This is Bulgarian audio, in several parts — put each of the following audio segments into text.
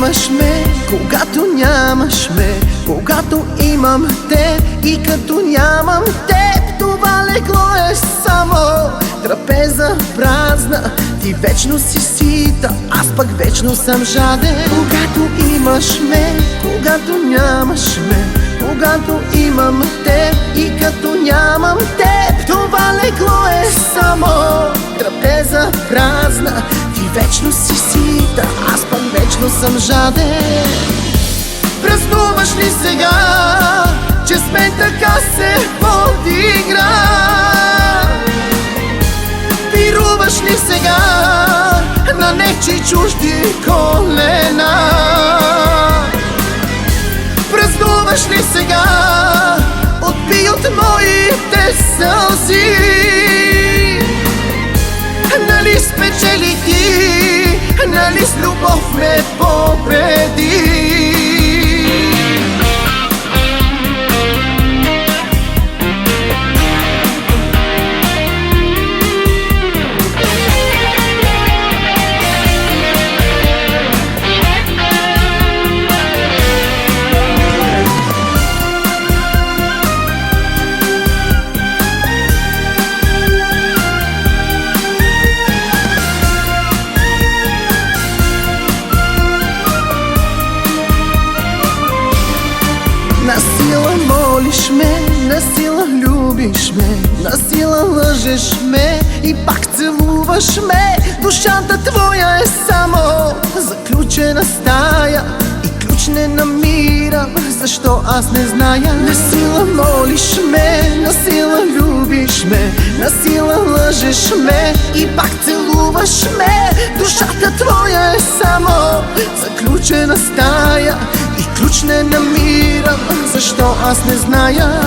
Имаш ме, когато нямаш ме. Когато имам те и като нямам теб Това легло е само трапеза празна. Ти вечно си сита, аз пък вечно съм жаден. Когато имаш ме, когато нямаш ме. Когато имам те и като нямам теб Това легло е само съм жаден Празнуваш ли сега, че с мен така се подигра? Пируваш ли сега на нечи чужди колена? Празнуваш ли сега, отпи от моите сълзи? Нали спечели ти, нали с любов ме победи? На сила молиш ме, на сила любиш ме На сила лъжеш ме и пак целуваш ме. Душата твоя е само заключена стая И ключ не намирам, защо аз не зная? На сила молиш ме, на сила любиш ме На сила лъжеш ме и пак целуваш ме. Душата твоя е само заключена стая И ключ не намирам, защо аз не зная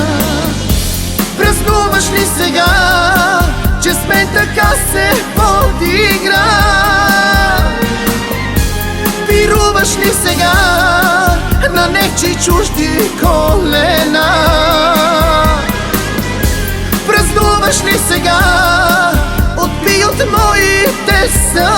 Празнуваш ли сега, че с мен така се подигра? Пируваш ли сега на нечи чужди колена? Празнуваш ли сега, отпи от моите сълзи?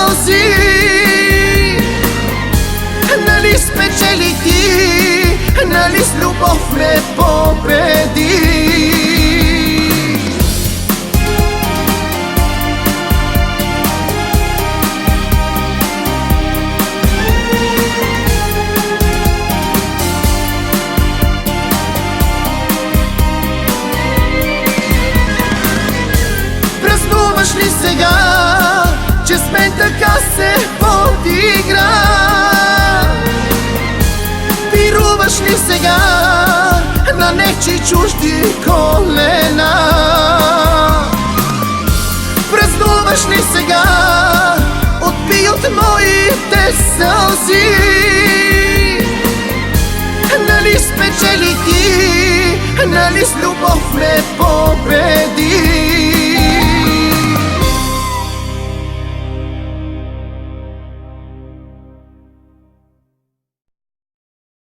Сега, че с мен така се подигра? Пируваш ли сега на нечи чужди колена? Празнуваш ли сега, отпи от моите сълзи? Нали спечели ти, нали с любов